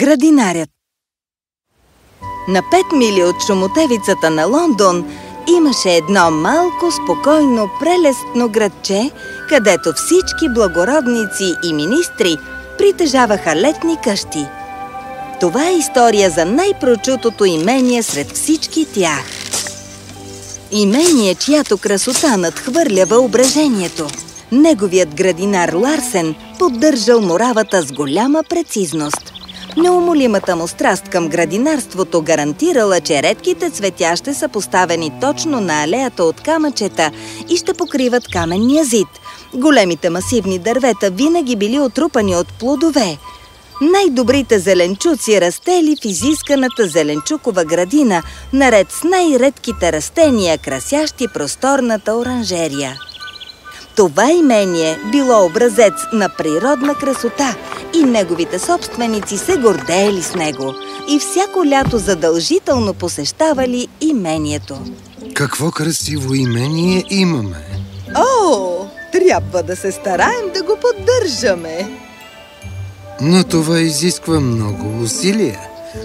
Градинарят На пет мили от шумотевицата на Лондон имаше едно малко, спокойно, прелестно градче, където всички благородници и министри притежаваха летни къщи. Това е история за най-прочутото имение сред всички тях. Имение, чиято красота надхвърля въображението. Неговият градинар Ларсен поддържал моравата с голяма прецизност. Неумолимата му страст към градинарството гарантирала, че редките цветя ще са поставени точно на алеята от камъчета и ще покриват каменния зид. Големите масивни дървета винаги били отрупани от плодове. Най-добрите зеленчуци растели в изисканата зеленчукова градина, наред с най-редките растения, красящи просторната оранжерия. Това имение било образец на природна красота и неговите собственици се гордеели с него и всяко лято задължително посещавали имението. Какво красиво имение имаме! О, трябва да се стараем да го поддържаме! Но това изисква много усилия.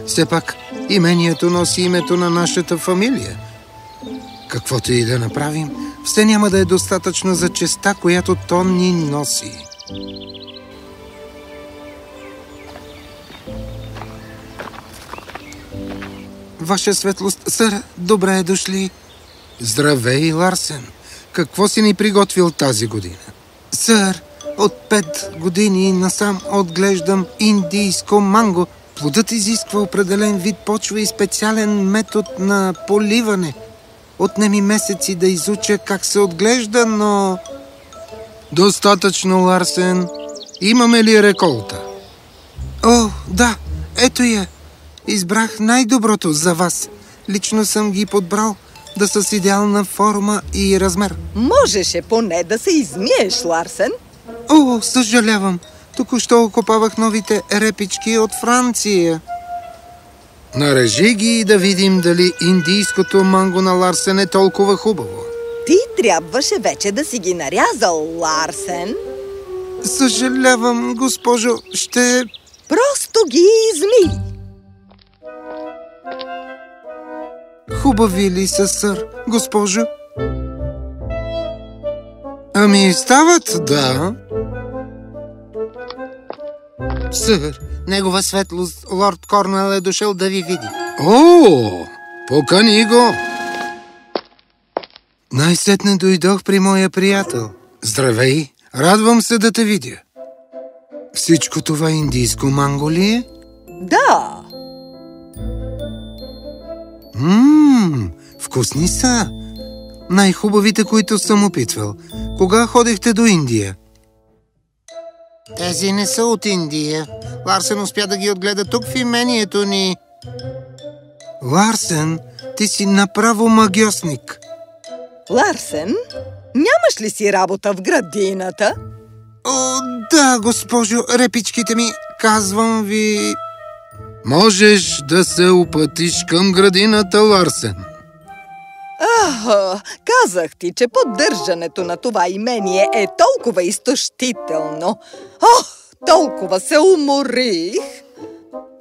Все пак имението носи името на нашата фамилия. Каквото и да направим, все няма да е достатъчно за честа, която то ни носи. Ваша светлост, сър, добре е дошли. Здравей, Ларсен. Какво си ни приготвил тази година? Сър, от пет години насам отглеждам индийско манго. Плодът изисква определен вид почва и специален метод на поливане. Отнеми месеци да изуча как се отглежда, но... Достатъчно, Ларсен. Имаме ли реколта? О, да, ето я. Избрах най-доброто за вас. Лично съм ги подбрал да са с идеална форма и размер. Можеше поне да се измиеш, Ларсен. О, съжалявам. Току-що окопавах новите репички от Франция. Нарежи ги и да видим дали индийското манго на Ларсен е толкова хубаво. Ти трябваше вече да си ги нарязал, Ларсен. Съжалявам, госпожо, ще... Просто ги изми. Хубави ли са, сър, госпожо? Ами, стават, да. Сър, негова светлост, лорд Корнел е дошъл да ви види. О, покани го! Най-сетне дойдох при моя приятел. Здравей, радвам се да те видя. Всичко това индийско манго ли е? Да. Ммм, вкусни са. Най-хубавите, които съм опитвал. Кога ходихте до Индия? Тези не са от Индия. Ларсен успя да ги отгледа тук в имението ни. Ларсен, ти си направо магиосник. Ларсен, нямаш ли си работа в градината? О, да, госпожо, репичките ми, казвам ви... Можеш да се опътиш към градината, Ларсен. Ах, казах ти, че поддържането на това имение е толкова изтощително. Ох, толкова се уморих!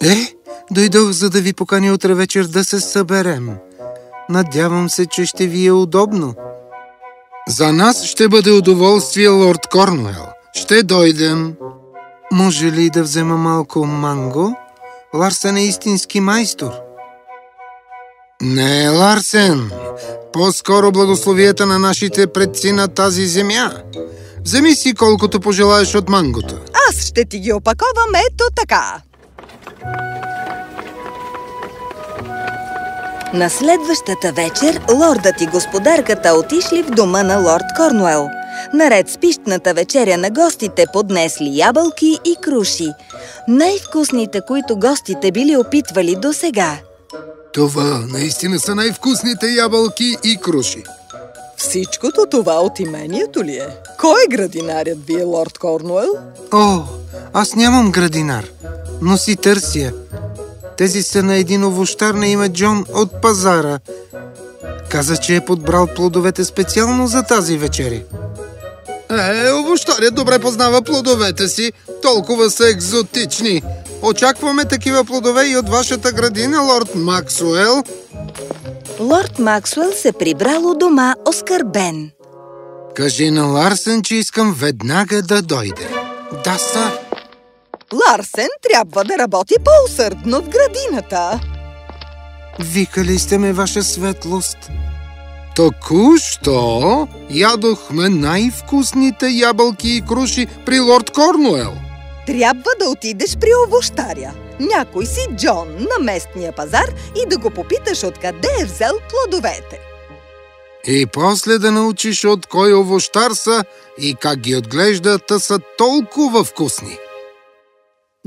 Е, дойдох за да ви поканя утре вечер да се съберем. Надявам се, че ще ви е удобно. За нас ще бъде удоволствие, лорд Корнуел. Ще дойдем. Може ли да взема малко манго? Ларсен е истински майстор. Не, Ларсен. По-скоро благословията на нашите предци на тази земя. Вземи си колкото пожелаеш от мангото. Аз ще ти ги опаковам ето така. На следващата вечер лордът и господарката отишли в дома на лорд Корнуел. Наред с пищната вечеря на гостите поднесли ябълки и круши. Най-вкусните, които гостите били опитвали до сега. Това наистина са най-вкусните ябълки и круши. Всичкото това от имението ли е? Кой е градинарят ви, лорд Корнуел? О, аз нямам градинар, но си търся. Тези са на един овощар на име Джон от пазара. Каза, че е подбрал плодовете специално за тази вечеря. Е, овощарят добре познава плодовете си. Толкова са екзотични. Очакваме такива плодове и от вашата градина, лорд Максуел. Лорд Максуел се прибрал у дома оскърбен. Кажи на Ларсен, че искам веднага да дойде. Да, сър. Ларсен трябва да работи по-усърдно в градината. Викали сте ме, ваша светлост. Току-що ядохме най-вкусните ябълки и круши при лорд Корнуел. Трябва да отидеш при овощаря. Някой си Джон на местния пазар и да го попиташ откъде е взел плодовете. И после да научиш от кой овощар са и как ги отглежда, та са толкова вкусни.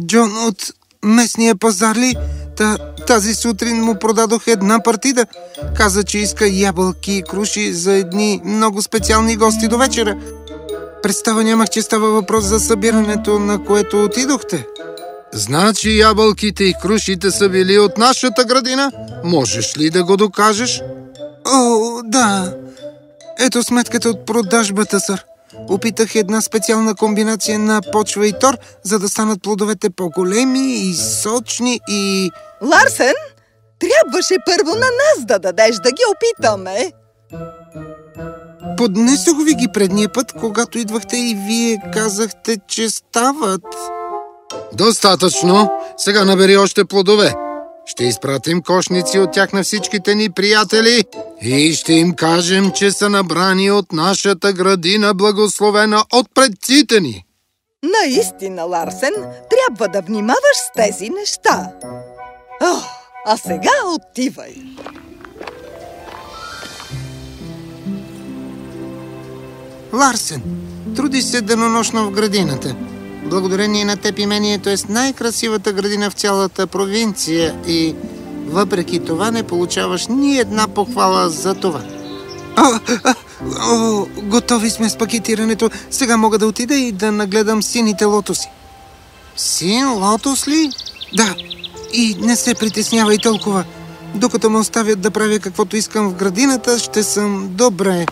Джон от местния пазар ли? Та, тази сутрин му продадох една партида. Каза, че иска ябълки и круши за едни много специални гости до вечера. Представа нямах, че става въпрос за събирането, на което отидохте. Значи ябълките и крушите са били от нашата градина? Можеш ли да го докажеш? О, да. Ето сметката от продажбата, сър. Опитах една специална комбинация на почва и тор, за да станат плодовете по-големи и сочни и... Ларсен, трябваше първо на нас да дадеш да ги опитаме. Поднесох ви ги предния път, когато идвахте и вие казахте, че стават. Достатъчно. Сега набери още плодове. Ще изпратим кошници от тях на всичките ни приятели и ще им кажем, че са набрани от нашата градина, благословена от предците ни. Наистина, Ларсен, трябва да внимаваш с тези неща. О, а сега отивай. Ларсен, труди се денонощно в градината. Благодарение на теб имението е с най-красивата градина в цялата провинция и въпреки това не получаваш ни една похвала за това. О, о, о, готови сме с пакетирането. Сега мога да отида и да нагледам сините лотоси. Син лотос ли? Да. И не се притеснявай толкова. Докато ме оставят да правя каквото искам в градината, ще съм добре.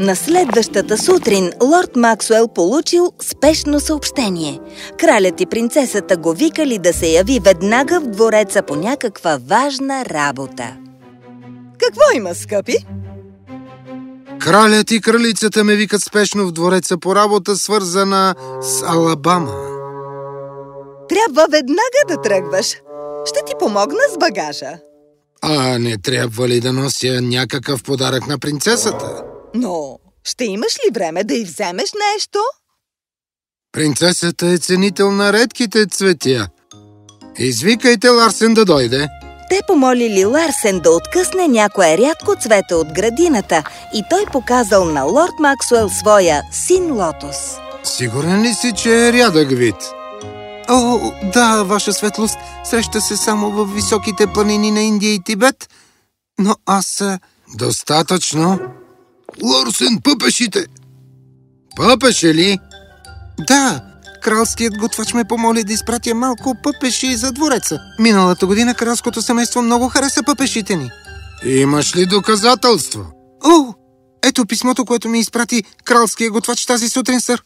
На следващата сутрин лорд Максуел получил спешно съобщение. Кралят и принцесата го викали да се яви веднага в двореца по някаква важна работа. Какво има, скъпи? Кралят и кралицата ме викат спешно в двореца по работа, свързана с Алабама. Трябва веднага да тръгваш. Ще ти помогна с багажа. А не трябва ли да нося някакъв подарък на принцесата? Но ще имаш ли време да й вземеш нещо? Принцесата е ценител на редките цветя. Извикайте Ларсен да дойде. Те помолили Ларсен да откъсне някое рядко цвете от градината и той показал на лорд Максуел своя син Лотос. Сигурен ли си, че е рядък вид? О, да, ваша светлост, среща се само в високите планини на Индия и Тибет, но аз... Достатъчно. Лорсен, пъпешите! Пъпеше ли? Да, кралският готвач ме помоли да изпратя малко пъпеши за двореца. Миналата година кралското семейство много хареса пъпешите ни. Имаш ли доказателство? О, ето писмото, което ми изпрати кралският готвач тази сутрин, сър.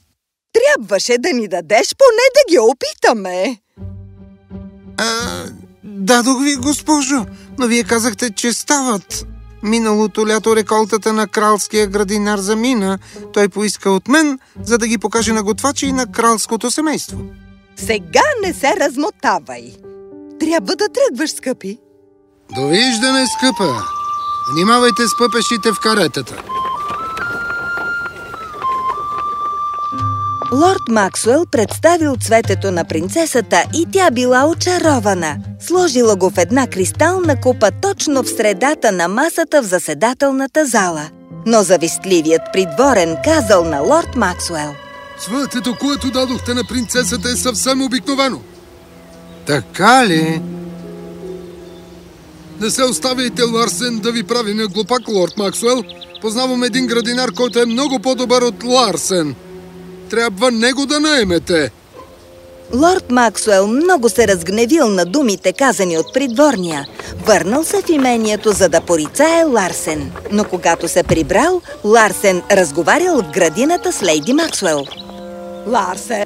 Трябваше да ни дадеш поне да ги опитаме. А, дадох ви, госпожо, но вие казахте, че стават. Миналото лято реколтата на кралския градинар замина. Той поиска от мен, за да ги покаже на готвача и на кралското семейство. Сега не се размотавай. Трябва да тръгваш, скъпи. Довиждане, скъпа! Внимавайте с пъпешите в каретата. Лорд Максуел представил цветето на принцесата и тя била очарована. Сложила го в една кристална купа точно в средата на масата в заседателната зала. Но завистливият придворен казал на лорд Максуел. Цветето, което дадохте на принцесата е съвсем обикновено. Така ли? Не се оставяйте, Ларсен, да ви прави на глупак, лорд Максуел. Познавам един градинар, който е много по-добър от Ларсен. Трябва него да наемете. Лорд Максуел много се разгневил на думите, казани от придворния. Върнал се в имението, за да порицае Ларсен. Но когато се прибрал, Ларсен разговарял в градината с лейди Максуел. Ларсен,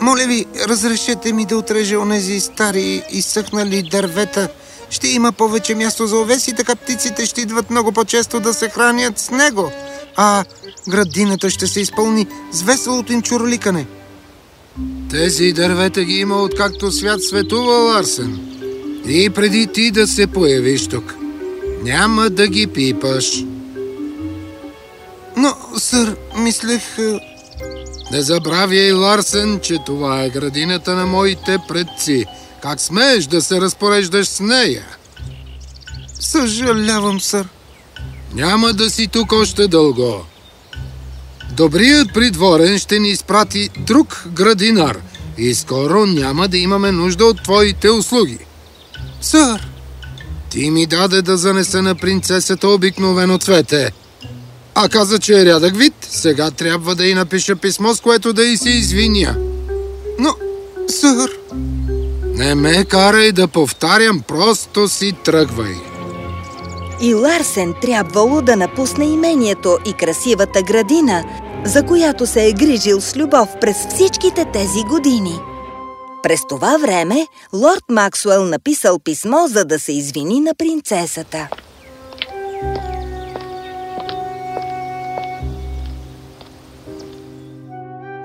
Моля ви, разрешете ми да отрежа онези стари изсъхнали дървета. Ще има повече място за овес и така птиците ще идват много по-често да се хранят с него. А градината ще се изпълни с веселото им чуроликане. Тези дървета ги има откакто свят светува, Ларсен. И преди ти да се появиш тук. Няма да ги пипаш. Но, сър, мислех... е, Не забравяй, Ларсен, че това е градината на моите предци. Как смееш да се разпореждаш с нея? Съжалявам, сър. Няма да си тук още дълго. Добрият придворен ще ни изпрати друг градинар и скоро няма да имаме нужда от твоите услуги. Сър, Ти ми даде да занеса на принцесата обикновено цвете. А каза, че е рядък вид. Сега трябва да й напиша писмо, с което да й се извиня. но... Сър... Не ме карай да повтарям, просто си тръгвай. И Ларсен трябвало да напусне имението и красивата градина, за която се е грижил с любов през всичките тези години. През това време лорд Максуел написал писмо, за да се извини на принцесата.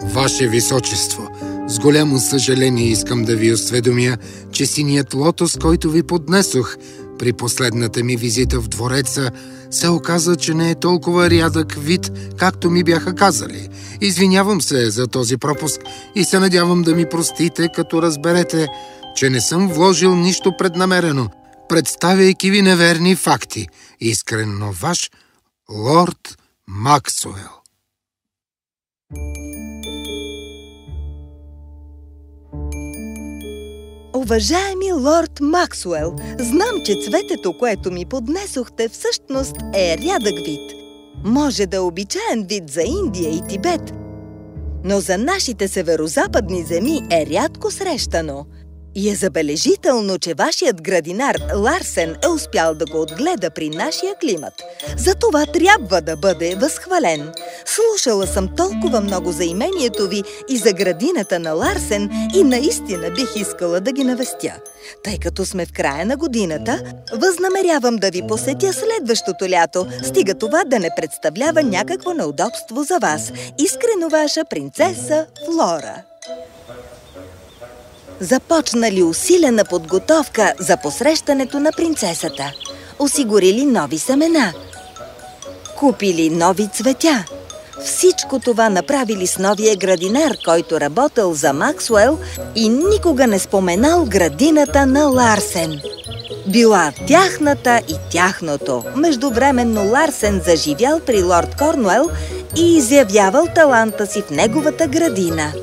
Ваше Височество, с голямо съжаление искам да ви осведомя, че синият лотос, който ви поднесох при последната ми визита в двореца, се оказа, че не е толкова рядък вид, както ми бяха казали. Извинявам се за този пропуск и се надявам да ми простите, като разберете, че не съм вложил нищо преднамерено, представяйки ви неверни факти. Искрено ваш, лорд Максуел. Уважаеми лорд Максуел, знам, че цветето, което ми поднесохте, всъщност е рядък вид. Може да е обичаен вид за Индия и Тибет, но за нашите северозападни земи е рядко срещано. И е забележително, че вашият градинар Ларсен е успял да го отгледа при нашия климат. За това трябва да бъде възхвален. Слушала съм толкова много за имението ви и за градината на Ларсен и наистина бих искала да ги навестя. Тъй като сме в края на годината, възнамерявам да ви посетя следващото лято, стига това да не представлява някакво неудобство за вас. Искрено ваша принцеса Флора. Започнали усилена подготовка за посрещането на принцесата. Осигурили нови семена. Купили нови цветя. Всичко това направили с новия градинар, който работил за Максуел и никога не споменал градината на Ларсен. Била тяхната и тяхното. Междувременно Ларсен заживял при лорд Корнуел и изявявал таланта си в неговата градина.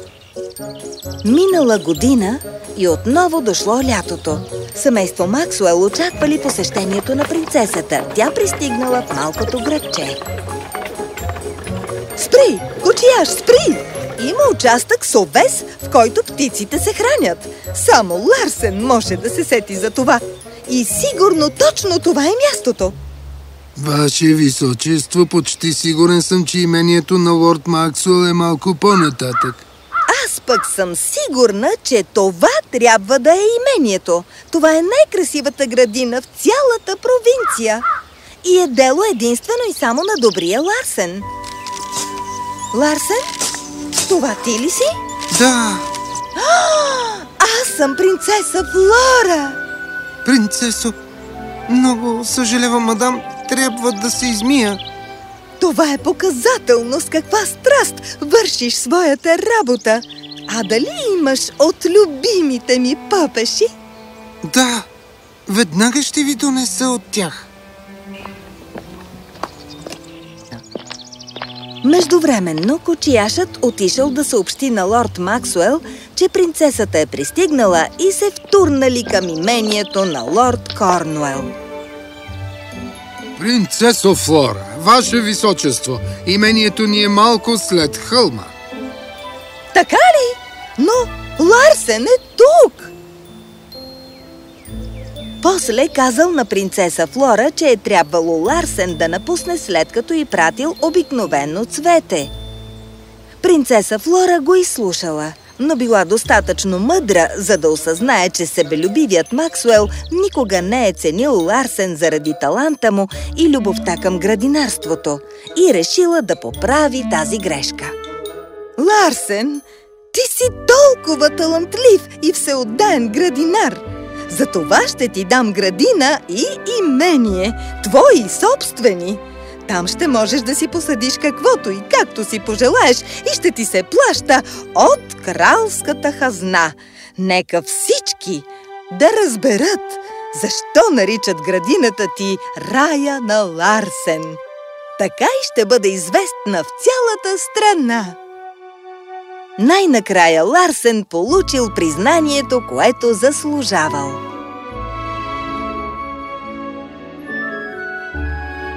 Минала година и отново дошло лятото. Семейство Максуел очаквали посещението на принцесата. Тя пристигнала в малкото градче. Спри! Кучияш, спри! Има участък с овес, в който птиците се хранят. Само Ларсен може да се сети за това. И сигурно точно това е мястото. Ваше Височество, почти сигурен съм, че имението на лорд Максуел е малко по-нататък. Аз пък съм сигурна, че това трябва да е имението. Това е най-красивата градина в цялата провинция. И е дело единствено и само на добрия Ларсен. Ларсен? Това ти ли си? Да, Аз съм принцеса Флора! принцесо. Много съжалявам, мадам. Трябва да се измия. Това е показателно с каква страст вършиш своята работа. А дали имаш от любимите ми пъпеши? Да, веднага ще ви донеса от тях. Междувременно кочияшът отишъл да съобщи на лорд Максуел, че принцесата е пристигнала и се втурнали към имението на лорд Корнуел. Принцесо Флора, Ваше Височество, имението ни е малко след хълма. Така ли? Но Ларсен е тук! После казал на принцеса Флора, че е трябвало Ларсен да напусне след като й пратил обикновено цвете. Принцеса Флора го изслушала. Но била достатъчно мъдра, за да осъзнае, че себелюбивият Максуел никога не е ценил Ларсен заради таланта му и любовта към градинарството и решила да поправи тази грешка. Ларсен, ти си толкова талантлив и всеотдаен градинар! За това ще ти дам градина и имение, твои собствени! Там ще можеш да си посадиш каквото и както си пожелаеш и ще ти се плаща от кралската хазна. Нека всички да разберат защо наричат градината ти Рая на Ларсен. Така и ще бъде известна в цялата страна. Най-накрая Ларсен получил признанието, което заслужавал.